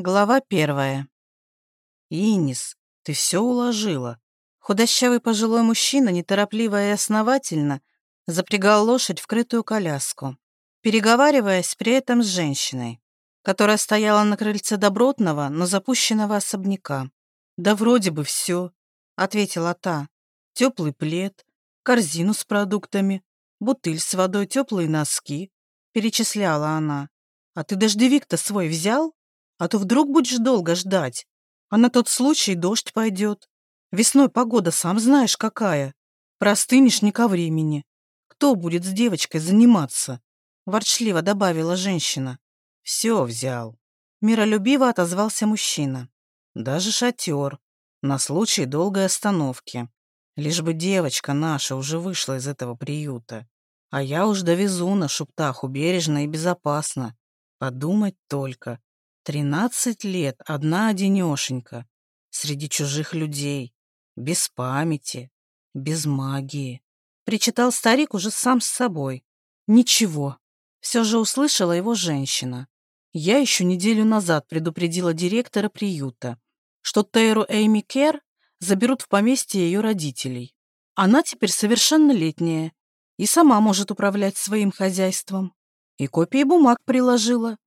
Глава первая. «Инис, ты все уложила». Худощавый пожилой мужчина, неторопливо и основательно, запрягал лошадь в крытую коляску, переговариваясь при этом с женщиной, которая стояла на крыльце добротного, но запущенного особняка. «Да вроде бы все», — ответила та. «Теплый плед, корзину с продуктами, бутыль с водой, теплые носки», — перечисляла она. «А ты дождевик-то свой взял?» А то вдруг будешь долго ждать, а на тот случай дождь пойдет. Весной погода, сам знаешь, какая. Простынешь не ко времени. Кто будет с девочкой заниматься?» Ворчливо добавила женщина. «Все взял». Миролюбиво отозвался мужчина. «Даже шатер. На случай долгой остановки. Лишь бы девочка наша уже вышла из этого приюта. А я уж довезу на шуптаху бережно и безопасно. Подумать только. Тринадцать лет одна одинешенька, среди чужих людей, без памяти, без магии. Причитал старик уже сам с собой. Ничего, все же услышала его женщина. Я еще неделю назад предупредила директора приюта, что Тейру Эйми Кер заберут в поместье ее родителей. Она теперь совершеннолетняя и сама может управлять своим хозяйством. И копии бумаг приложила.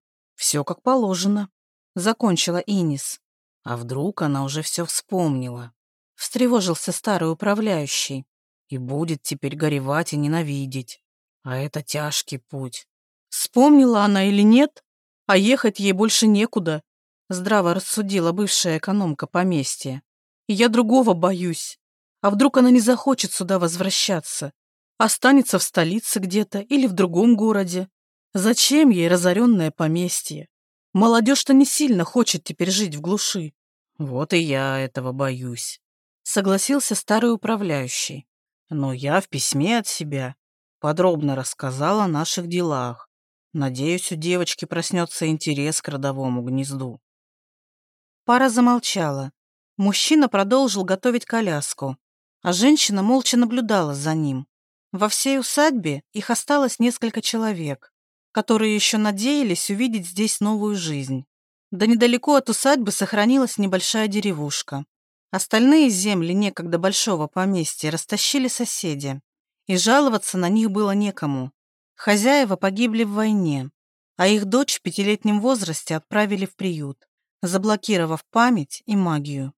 Все как положено. Закончила Инис. А вдруг она уже все вспомнила? Встревожился старый управляющий. И будет теперь горевать и ненавидеть. А это тяжкий путь. Вспомнила она или нет? А ехать ей больше некуда. Здраво рассудила бывшая экономка поместья. И я другого боюсь. А вдруг она не захочет сюда возвращаться? Останется в столице где-то или в другом городе? Зачем ей разоренное поместье? Молодежь-то не сильно хочет теперь жить в глуши. Вот и я этого боюсь. Согласился старый управляющий. Но я в письме от себя подробно рассказал о наших делах. Надеюсь, у девочки проснется интерес к родовому гнезду. Пара замолчала. Мужчина продолжил готовить коляску, а женщина молча наблюдала за ним. Во всей усадьбе их осталось несколько человек которые еще надеялись увидеть здесь новую жизнь. Да недалеко от усадьбы сохранилась небольшая деревушка. Остальные земли некогда большого поместья растащили соседи, и жаловаться на них было некому. Хозяева погибли в войне, а их дочь в пятилетнем возрасте отправили в приют, заблокировав память и магию.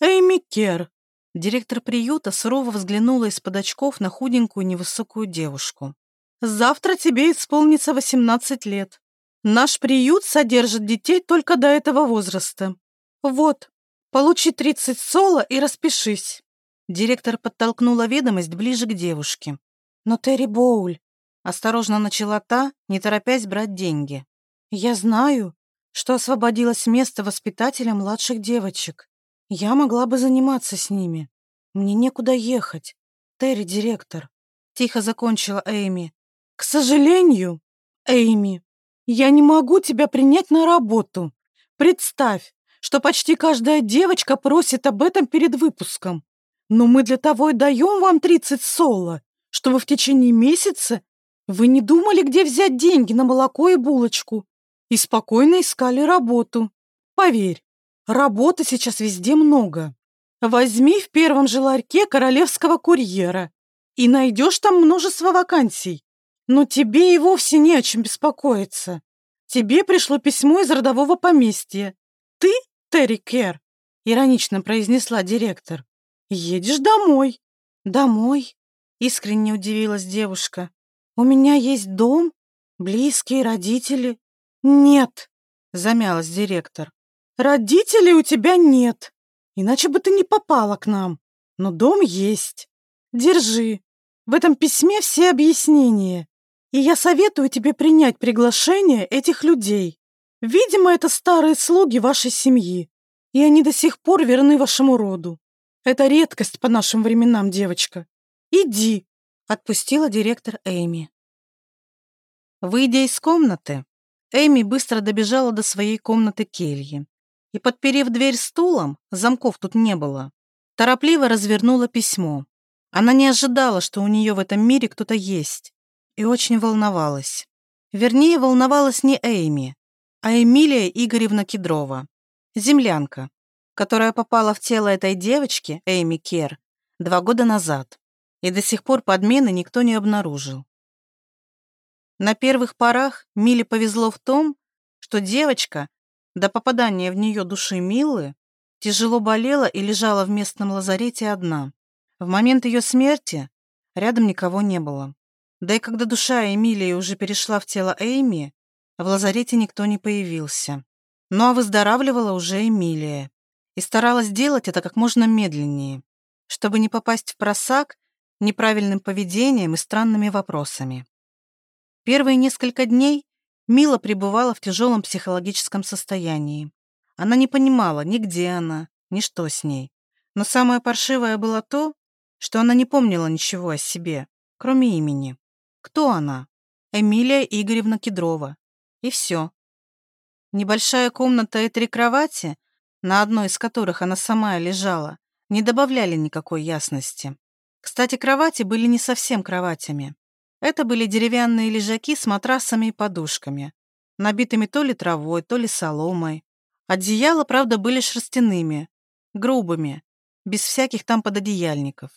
«Эйми Кер!» Директор приюта сурово взглянула из-под очков на худенькую невысокую девушку. Завтра тебе исполнится 18 лет. Наш приют содержит детей только до этого возраста. Вот, получи 30 соло и распишись». Директор подтолкнула ведомость ближе к девушке. «Но Терри Боуль...» Осторожно начала та, не торопясь брать деньги. «Я знаю, что освободилось место воспитателя младших девочек. Я могла бы заниматься с ними. Мне некуда ехать. Терри, директор». Тихо закончила Эйми. К сожалению, Эйми, я не могу тебя принять на работу. Представь, что почти каждая девочка просит об этом перед выпуском. Но мы для того и даем вам 30 соло, чтобы в течение месяца вы не думали, где взять деньги на молоко и булочку, и спокойно искали работу. Поверь, работы сейчас везде много. Возьми в первом же ларьке королевского курьера и найдешь там множество вакансий. Но тебе и вовсе не о чем беспокоиться. Тебе пришло письмо из родового поместья. Ты, Терри Кер, иронично произнесла директор, едешь домой. Домой? Искренне удивилась девушка. У меня есть дом, близкие, родители. Нет, замялась директор. Родителей у тебя нет, иначе бы ты не попала к нам. Но дом есть. Держи. В этом письме все объяснения. И я советую тебе принять приглашение этих людей. Видимо, это старые слуги вашей семьи, и они до сих пор верны вашему роду. Это редкость по нашим временам, девочка. Иди, отпустила директор Эйми. Выйдя из комнаты, Эйми быстро добежала до своей комнаты кельи и, подперев дверь стулом, замков тут не было, торопливо развернула письмо. Она не ожидала, что у нее в этом мире кто-то есть, и очень волновалась. Вернее, волновалась не Эйми, а Эмилия Игоревна Кедрова, землянка, которая попала в тело этой девочки, Эйми Кер, два года назад, и до сих пор подмены никто не обнаружил. На первых порах Миле повезло в том, что девочка, до попадания в нее души Милы, тяжело болела и лежала в местном лазарете одна. В момент ее смерти рядом никого не было. Да и когда душа Эмилии уже перешла в тело Эйми, в лазарете никто не появился. Ну а выздоравливала уже Эмилия и старалась делать это как можно медленнее, чтобы не попасть в просак неправильным поведением и странными вопросами. Первые несколько дней Мила пребывала в тяжелом психологическом состоянии. Она не понимала ни где она, ни что с ней. Но самое паршивое было то, что она не помнила ничего о себе, кроме имени. Кто она? Эмилия Игоревна Кедрова. И все. Небольшая комната и три кровати, на одной из которых она сама лежала, не добавляли никакой ясности. Кстати, кровати были не совсем кроватями. Это были деревянные лежаки с матрасами и подушками, набитыми то ли травой, то ли соломой. Одеяла, правда, были шерстяными, грубыми, без всяких там пододеяльников.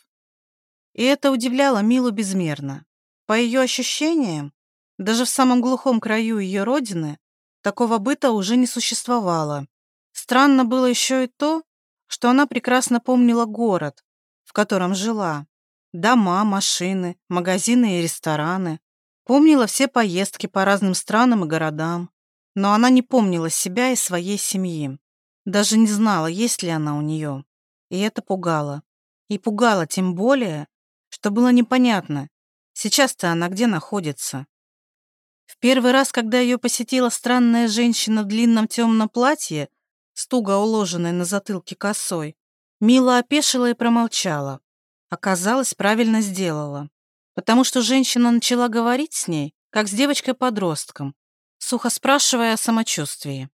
И это удивляло Милу безмерно. По ее ощущениям, даже в самом глухом краю ее родины такого быта уже не существовало. Странно было еще и то, что она прекрасно помнила город, в котором жила. Дома, машины, магазины и рестораны. Помнила все поездки по разным странам и городам. Но она не помнила себя и своей семьи. Даже не знала, есть ли она у нее. И это пугало. И пугало тем более, что было непонятно, сейчас-то она где находится. В первый раз, когда ее посетила странная женщина в длинном темном платье, с туго уложенной на затылке косой, Мила опешила и промолчала. Оказалось, правильно сделала. Потому что женщина начала говорить с ней, как с девочкой-подростком, сухо спрашивая о самочувствии.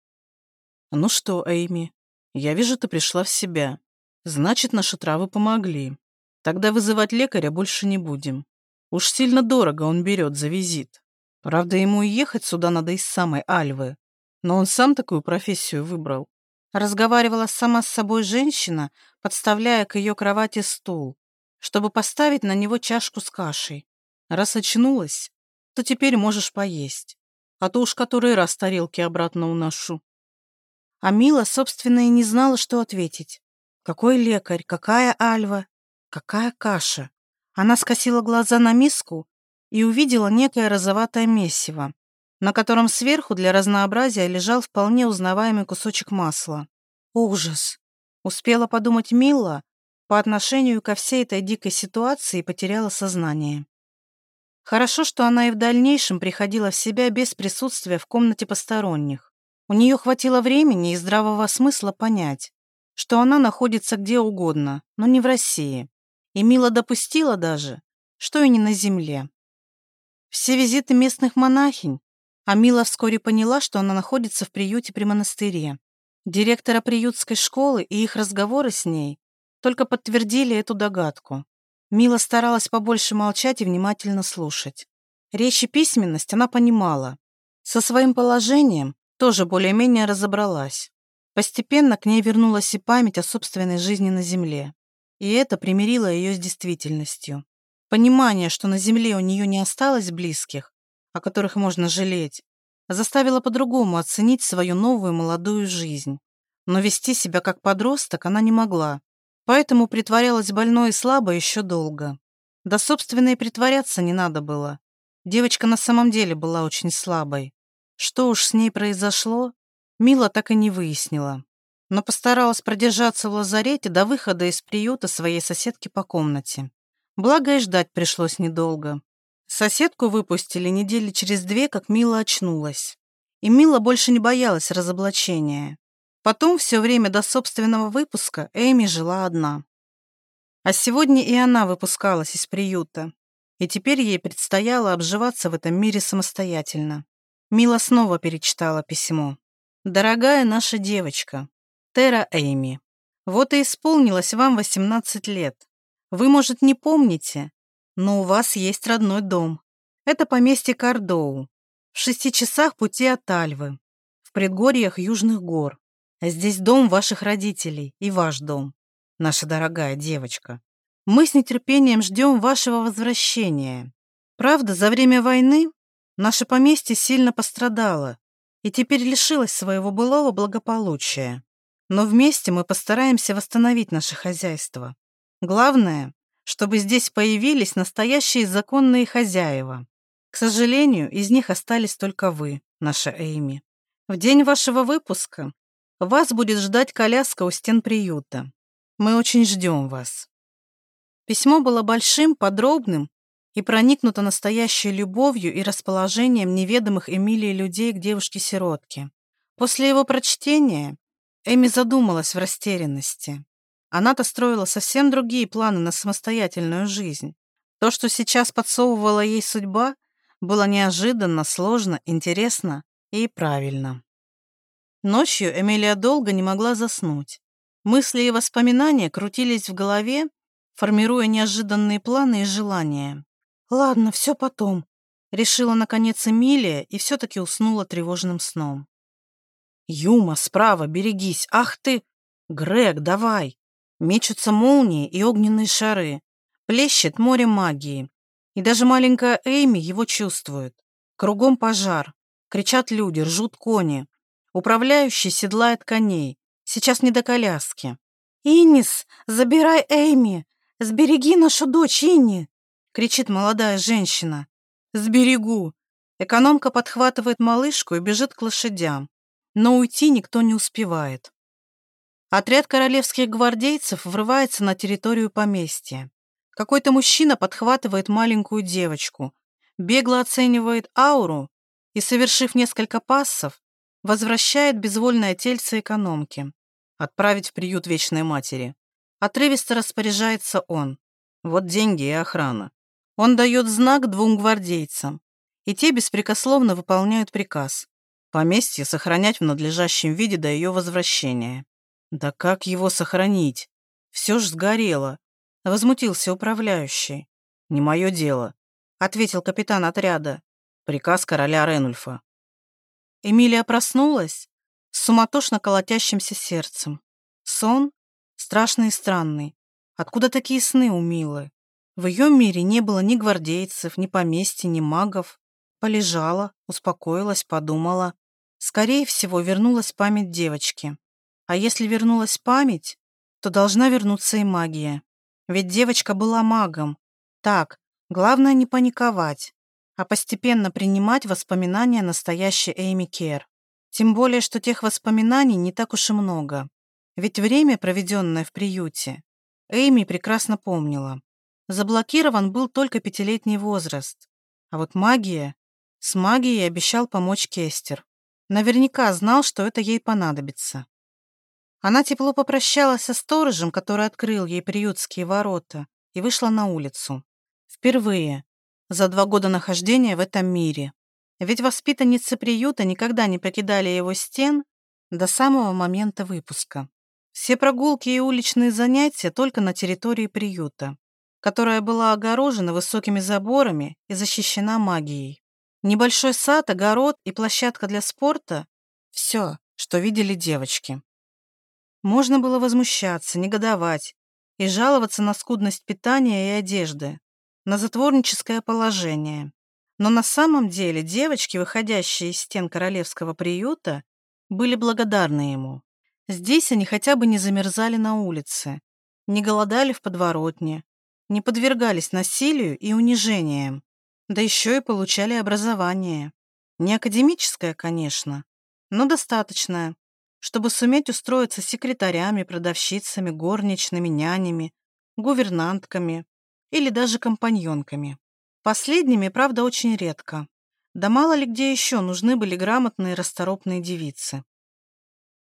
«Ну что, Эйми, я вижу, ты пришла в себя. Значит, наши травы помогли. Тогда вызывать лекаря больше не будем. Уж сильно дорого он берет за визит. Правда, ему и ехать сюда надо из самой Альвы. Но он сам такую профессию выбрал. Разговаривала сама с собой женщина, подставляя к ее кровати стул, чтобы поставить на него чашку с кашей. Раз очнулась, то теперь можешь поесть. А то уж который раз тарелки обратно уношу. А Мила, собственно, и не знала, что ответить. Какой лекарь, какая альва, какая каша. Она скосила глаза на миску и увидела некое розоватое месиво, на котором сверху для разнообразия лежал вполне узнаваемый кусочек масла. Ужас! Успела подумать Мила, по отношению ко всей этой дикой ситуации потеряла сознание. Хорошо, что она и в дальнейшем приходила в себя без присутствия в комнате посторонних. У нее хватило времени и здравого смысла понять, что она находится где угодно, но не в России. И Мила допустила даже, что и не на земле. Все визиты местных монахинь, а Мила вскоре поняла, что она находится в приюте при монастыре. Директора приютской школы и их разговоры с ней только подтвердили эту догадку. Мила старалась побольше молчать и внимательно слушать. Речь и письменность она понимала. Со своим положением тоже более-менее разобралась. Постепенно к ней вернулась и память о собственной жизни на Земле. И это примирило ее с действительностью. Понимание, что на Земле у нее не осталось близких, о которых можно жалеть, заставило по-другому оценить свою новую молодую жизнь. Но вести себя как подросток она не могла, Поэтому притворялась больной и слабой еще долго. Да, собственно, и притворяться не надо было. Девочка на самом деле была очень слабой. Что уж с ней произошло, Мила так и не выяснила. Но постаралась продержаться в лазарете до выхода из приюта своей соседки по комнате. Благо и ждать пришлось недолго. Соседку выпустили недели через две, как Мила очнулась. И Мила больше не боялась разоблачения. Потом все время до собственного выпуска Эми жила одна. А сегодня и она выпускалась из приюта, и теперь ей предстояло обживаться в этом мире самостоятельно. Мила снова перечитала письмо. «Дорогая наша девочка, Тера Эйми, вот и исполнилось вам 18 лет. Вы, может, не помните, но у вас есть родной дом. Это поместье Кардоу, в шести часах пути от Альвы предгорьях Южных гор. Здесь дом ваших родителей и ваш дом, наша дорогая девочка. Мы с нетерпением ждем вашего возвращения. Правда, за время войны наше поместье сильно пострадало и теперь лишилось своего былого благополучия. Но вместе мы постараемся восстановить наше хозяйство. Главное, чтобы здесь появились настоящие законные хозяева. К сожалению, из них остались только вы, наша Эйми. В день вашего выпуска вас будет ждать коляска у стен приюта. Мы очень ждем вас. Письмо было большим, подробным и проникнуто настоящей любовью и расположением неведомых Эмилии людей к девушке-сиротке. После его прочтения Эми задумалась в растерянности. Она-то строила совсем другие планы на самостоятельную жизнь. То, что сейчас подсовывала ей судьба, было неожиданно, сложно, интересно и правильно. Ночью Эмилия долго не могла заснуть. Мысли и воспоминания крутились в голове, формируя неожиданные планы и желания. «Ладно, все потом», — решила наконец Эмилия и все-таки уснула тревожным сном. «Юма, справа, берегись! Ах ты! Грег, давай!» Мечутся молнии и огненные шары. Плещет море магии. И даже маленькая Эйми его чувствует. Кругом пожар. Кричат люди, ржут кони. Управляющий седлает коней. Сейчас не до коляски. «Иннис, забирай Эйми! Сбереги нашу дочь, Инни!» кричит молодая женщина. «Сберегу!» Экономка подхватывает малышку и бежит к лошадям. Но уйти никто не успевает. Отряд королевских гвардейцев врывается на территорию поместья. Какой-то мужчина подхватывает маленькую девочку, бегло оценивает ауру и, совершив несколько пассов, возвращает безвольное тельце экономки. Отправить в приют Вечной Матери. Отрывисто распоряжается он. Вот деньги и охрана. Он дает знак двум гвардейцам, и те беспрекословно выполняют приказ. Поместье сохранять в надлежащем виде до ее возвращения. Да как его сохранить? Все ж сгорело. Возмутился управляющий. Не мое дело, ответил капитан отряда. Приказ короля Ренульфа. Эмилия проснулась с суматошно колотящимся сердцем. Сон страшный и странный. Откуда такие сны у Милы? В ее мире не было ни гвардейцев, ни поместья, ни магов. Полежала, успокоилась, подумала. Скорее всего, вернулась память девочки. А если вернулась память, то должна вернуться и магия. Ведь девочка была магом. Так, главное не паниковать, а постепенно принимать воспоминания настоящей Эйми Кер. Тем более, что тех воспоминаний не так уж и много. Ведь время, проведенное в приюте, Эйми прекрасно помнила. Заблокирован был только пятилетний возраст. А вот магия... С магией обещал помочь Кестер. Наверняка знал, что это ей понадобится. Она тепло попрощалась со сторожем, который открыл ей приютские ворота, и вышла на улицу. Впервые за два года нахождения в этом мире. Ведь воспитанницы приюта никогда не покидали его стен до самого момента выпуска. Все прогулки и уличные занятия только на территории приюта, которая была огорожена высокими заборами и защищена магией. Небольшой сад, огород и площадка для спорта – все, что видели девочки. Можно было возмущаться, негодовать и жаловаться на скудность питания и одежды, на затворническое положение. Но на самом деле девочки, выходящие из стен королевского приюта, были благодарны ему. Здесь они хотя бы не замерзали на улице, не голодали в подворотне, не подвергались насилию и унижениям, да еще и получали образование. Не академическое, конечно, но достаточное, чтобы суметь устроиться секретарями, продавщицами, горничными, нянями, гувернантками или даже компаньонками. Последними, правда, очень редко. Да мало ли где еще нужны были грамотные расторопные девицы.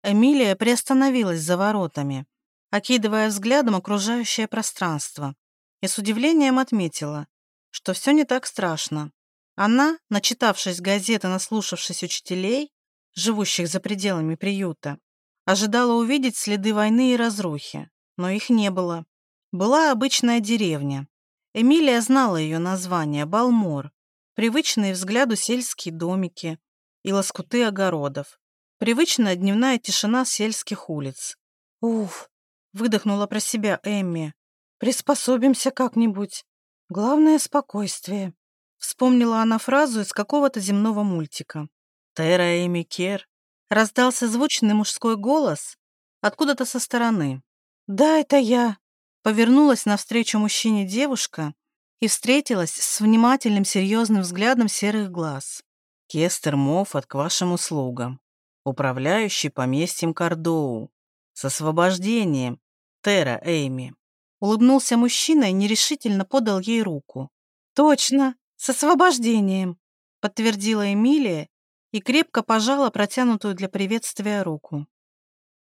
Эмилия приостановилась за воротами, окидывая взглядом окружающее пространство, и с удивлением отметила, что все не так страшно. Она, начитавшись газеты, наслушавшись учителей, живущих за пределами приюта, ожидала увидеть следы войны и разрухи, но их не было. Была обычная деревня. Эмилия знала ее название – Балмор, привычные взгляду сельские домики и лоскуты огородов. Привычная дневная тишина сельских улиц. «Уф!» — выдохнула про себя Эмми. «Приспособимся как-нибудь. Главное — спокойствие». Вспомнила она фразу из какого-то земного мультика. «Тера Эми Кер», — раздался звучный мужской голос откуда-то со стороны. «Да, это я», — повернулась навстречу мужчине девушка и встретилась с внимательным серьезным взглядом серых глаз. «Кестер Моффат к вашим услугам, управляющий поместьем Кардоу, с освобождением, Тера Эйми». Улыбнулся мужчина и нерешительно подал ей руку. «Точно, с освобождением», — подтвердила Эмилия и крепко пожала протянутую для приветствия руку.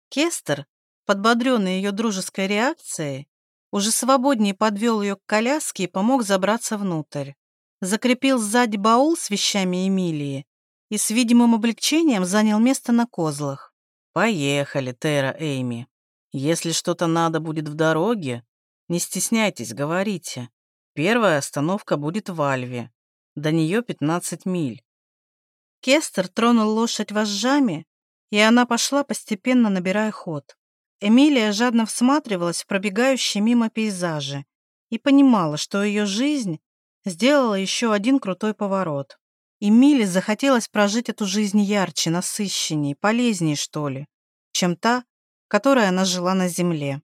Кестер, подбодренный ее дружеской реакцией, уже свободнее подвел ее к коляске и помог забраться внутрь. Закрепил сзади баул с вещами Эмилии и с видимым облегчением занял место на козлах. «Поехали, Тера Эйми. Если что-то надо будет в дороге, не стесняйтесь, говорите. Первая остановка будет в Альве. До нее 15 миль». Кестер тронул лошадь вожжами, и она пошла, постепенно набирая ход. Эмилия жадно всматривалась в пробегающие мимо пейзажи и понимала, что ее жизнь сделала еще один крутой поворот. Эмиле захотелось прожить эту жизнь ярче, насыщенней, полезней, что ли, чем та, которой она жила на земле.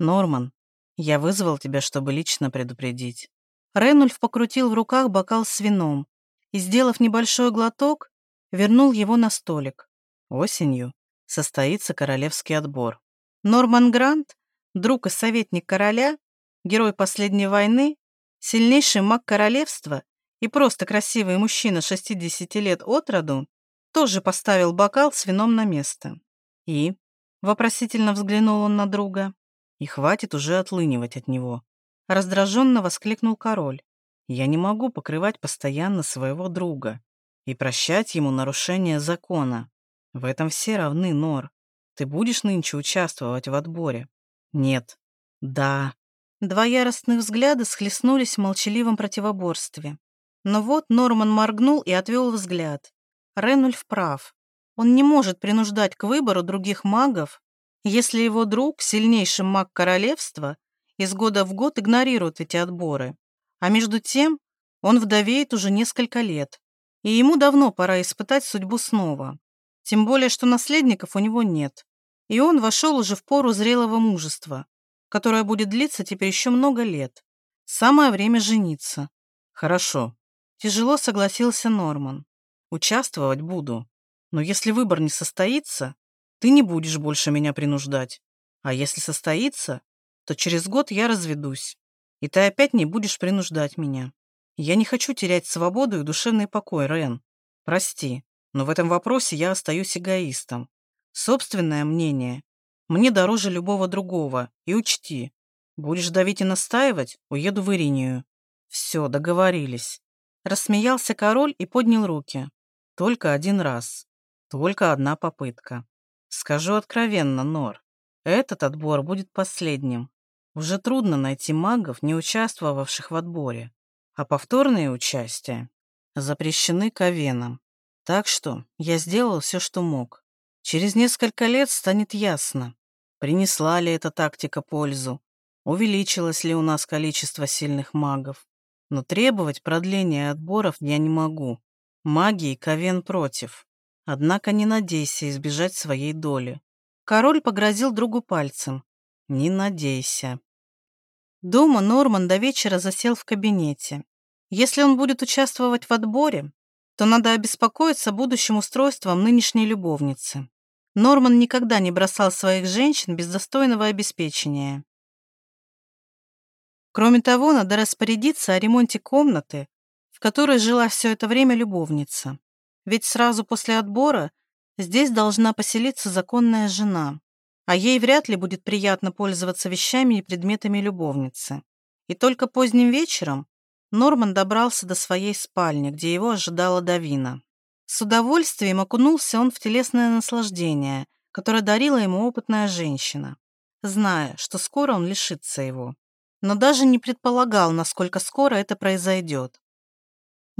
«Норман, я вызвал тебя, чтобы лично предупредить». Ренульф покрутил в руках бокал с вином и, сделав небольшой глоток, вернул его на столик. Осенью состоится королевский отбор. Норман Грант, друг и советник короля, герой последней войны, сильнейший маг королевства и просто красивый мужчина 60 лет от роду, тоже поставил бокал с вином на место. И, вопросительно взглянул он на друга, и хватит уже отлынивать от него. Раздраженно воскликнул король. Я не могу покрывать постоянно своего друга и прощать ему нарушение закона. В этом все равны, Нор. Ты будешь нынче участвовать в отборе? Нет. Да. Два яростных взгляда схлестнулись в молчаливом противоборстве. Но вот Норман моргнул и отвел взгляд. Ренульф прав. Он не может принуждать к выбору других магов, если его друг, сильнейший маг королевства, из года в год игнорирует эти отборы. А между тем он вдовеет уже несколько лет, и ему давно пора испытать судьбу снова. Тем более, что наследников у него нет. И он вошел уже в пору зрелого мужества, которое будет длиться теперь еще много лет. Самое время жениться. Хорошо. Тяжело согласился Норман. Участвовать буду. Но если выбор не состоится, ты не будешь больше меня принуждать. А если состоится, то через год я разведусь. И ты опять не будешь принуждать меня. Я не хочу терять свободу и душевный покой, Рен. Прости, но в этом вопросе я остаюсь эгоистом. Собственное мнение мне дороже любого другого. И учти, будешь давить и настаивать, уеду в Иринию. Все, договорились. Рассмеялся король и поднял руки. Только один раз. Только одна попытка. Скажу откровенно, Нор, этот отбор будет последним. Уже трудно найти магов, не участвовавших в отборе, а повторные участия запрещены ковеном. Так что я сделал все, что мог. Через несколько лет станет ясно, принесла ли эта тактика пользу, увеличилось ли у нас количество сильных магов. Но требовать продления отборов я не могу. Магии Ковен против. Однако не надейся избежать своей доли. Король погрозил другу пальцем. Не надейся. Дома Норман до вечера засел в кабинете. Если он будет участвовать в отборе, то надо обеспокоиться будущим устройством нынешней любовницы. Норман никогда не бросал своих женщин без достойного обеспечения. Кроме того, надо распорядиться о ремонте комнаты, в которой жила все это время любовница. Ведь сразу после отбора здесь должна поселиться законная жена, а ей вряд ли будет приятно пользоваться вещами и предметами любовницы. И только поздним вечером Норман добрался до своей спальни, где его ожидала Давина. С удовольствием окунулся он в телесное наслаждение, которое дарила ему опытная женщина, зная, что скоро он лишится его. Но даже не предполагал, насколько скоро это произойдет.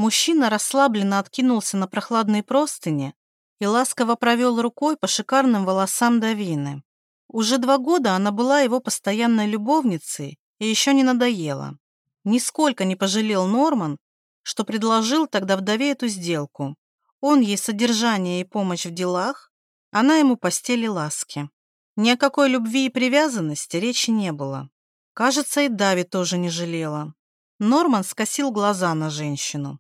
Мужчина расслабленно откинулся на прохладные простыни и ласково провел рукой по шикарным волосам Давины. Уже два года она была его постоянной любовницей и еще не надоела. Нисколько не пожалел Норман, что предложил тогда вдове эту сделку. Он ей содержание и помощь в делах, она ему постели ласки. Ни о какой любви и привязанности речи не было. Кажется, и Дави тоже не жалела. Норман скосил глаза на женщину.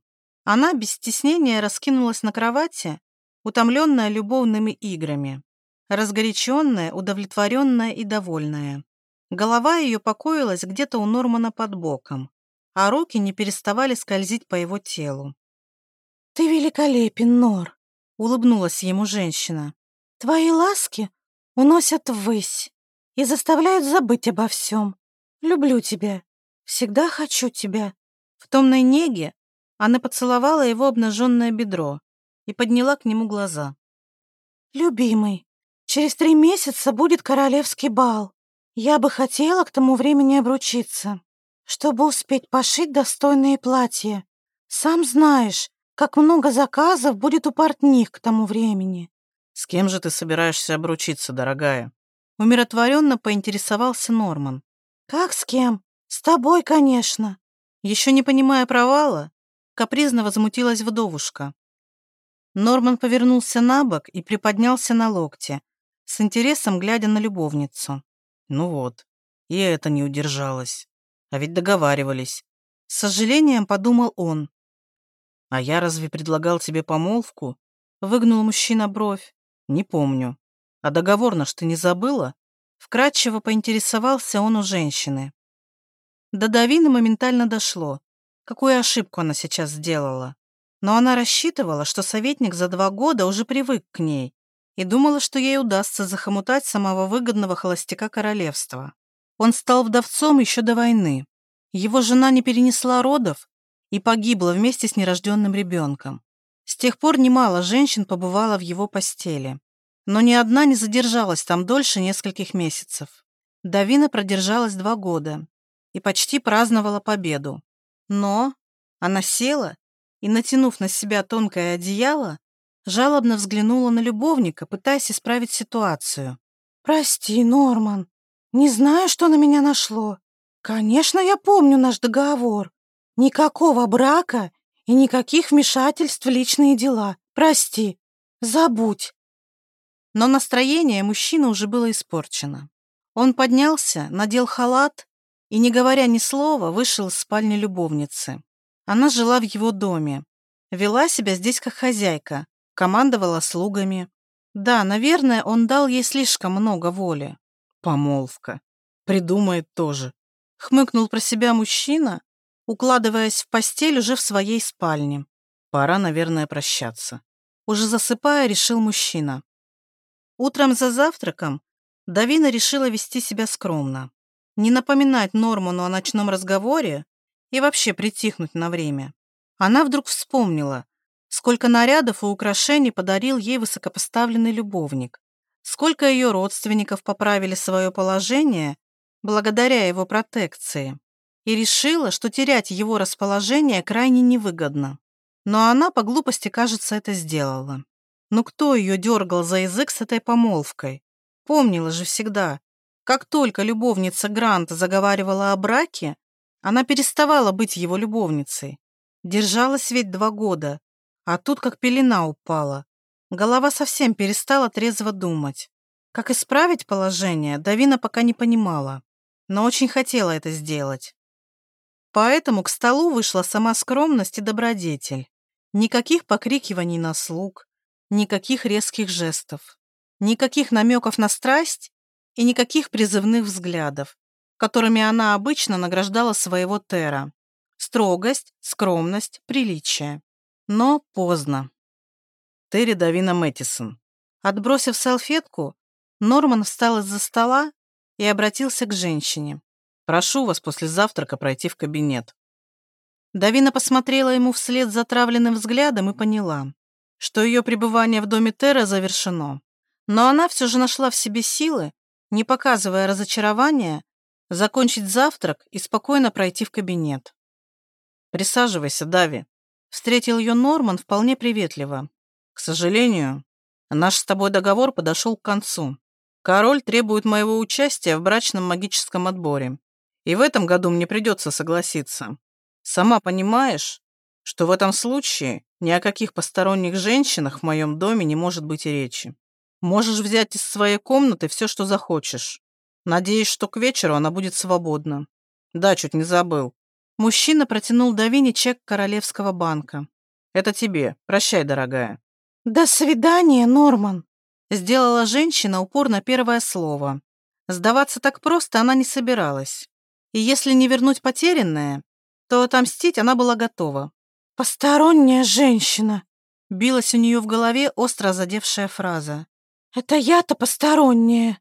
Она без стеснения раскинулась на кровати, утомленная любовными играми, разгоряченная, удовлетворенная и довольная. Голова ее покоилась где-то у Нормана под боком, а руки не переставали скользить по его телу. «Ты великолепен, Нор!» — улыбнулась ему женщина. «Твои ласки уносят ввысь и заставляют забыть обо всем. Люблю тебя. Всегда хочу тебя». В томной неге она поцеловала его обнаженное бедро и подняла к нему глаза. «Любимый, через три месяца будет королевский бал. Я бы хотела к тому времени обручиться, чтобы успеть пошить достойные платья. Сам знаешь, как много заказов будет у портних к тому времени». «С кем же ты собираешься обручиться, дорогая?» Умиротворенно поинтересовался Норман. «Как с кем? С тобой, конечно». Еще не понимая провала, капризно возмутилась вдовушка. Норман повернулся на бок и приподнялся на локте, с интересом глядя на любовницу. Ну вот, и это не удержалось. А ведь договаривались. С сожалением подумал он. А я разве предлагал тебе помолвку? Выгнул мужчина бровь. Не помню. А договор наш ты не забыла? Вкратчиво поинтересовался он у женщины. До Давины моментально дошло, какую ошибку она сейчас сделала. Но она рассчитывала, что советник за два года уже привык к ней и думала, что ей удастся захомутать самого выгодного холостяка королевства. Он стал вдовцом еще до войны. Его жена не перенесла родов и погибла вместе с нерожденным ребенком. С тех пор немало женщин побывало в его постели но ни одна не задержалась там дольше нескольких месяцев. Давина продержалась два года и почти праздновала победу. Но она села и, натянув на себя тонкое одеяло, жалобно взглянула на любовника, пытаясь исправить ситуацию. «Прости, Норман, не знаю, что на меня нашло. Конечно, я помню наш договор. Никакого брака и никаких вмешательств в личные дела. Прости, забудь. Но настроение мужчины уже было испорчено. Он поднялся, надел халат и, не говоря ни слова, вышел из спальни любовницы. Она жила в его доме, вела себя здесь как хозяйка, командовала слугами. Да, наверное, он дал ей слишком много воли. Помолвка. Придумает тоже. Хмыкнул про себя мужчина, укладываясь в постель уже в своей спальне. Пора, наверное, прощаться. Уже засыпая, решил мужчина. Утром за завтраком Давина решила вести себя скромно, не напоминать Норману о ночном разговоре и вообще притихнуть на время. Она вдруг вспомнила, сколько нарядов и украшений подарил ей высокопоставленный любовник, сколько ее родственников поправили свое положение благодаря его протекции, и решила, что терять его расположение крайне невыгодно. Но она по глупости, кажется, это сделала. Но кто ее дергал за язык с этой помолвкой? Помнила же всегда. Как только любовница Гранта заговаривала о браке, она переставала быть его любовницей. Держалась ведь два года, а тут как пелена упала. Голова совсем перестала трезво думать. Как исправить положение, Давина пока не понимала, но очень хотела это сделать. Поэтому к столу вышла сама скромность и добродетель. Никаких покрикиваний на слуг, Никаких резких жестов, никаких намеков на страсть и никаких призывных взглядов, которыми она обычно награждала своего Тера. Строгость, скромность, приличие. Но поздно. Терри Давина Мэттисон. Отбросив салфетку, Норман встал из-за стола и обратился к женщине. «Прошу вас после завтрака пройти в кабинет». Давина посмотрела ему вслед затравленным взглядом и поняла что ее пребывание в доме Терра завершено. Но она все же нашла в себе силы, не показывая разочарования, закончить завтрак и спокойно пройти в кабинет. «Присаживайся, Дави», — встретил ее Норман вполне приветливо. «К сожалению, Наш с тобой договор подошел к концу. Король требует моего участия в брачном магическом отборе. И в этом году мне придется согласиться. Сама понимаешь, что в этом случае ни о каких посторонних женщинах в моем доме не может быть и речи. Можешь взять из своей комнаты все, что захочешь. Надеюсь, что к вечеру она будет свободна. Да, чуть не забыл. Мужчина протянул Давине чек Королевского банка. Это тебе. Прощай, дорогая. До свидания, Норман. Сделала женщина упор на первое слово. Сдаваться так просто она не собиралась. И если не вернуть потерянное, то отомстить она была готова. «Посторонняя женщина», — билась у нее в голове остро задевшая фраза. «Это я-то посторонняя».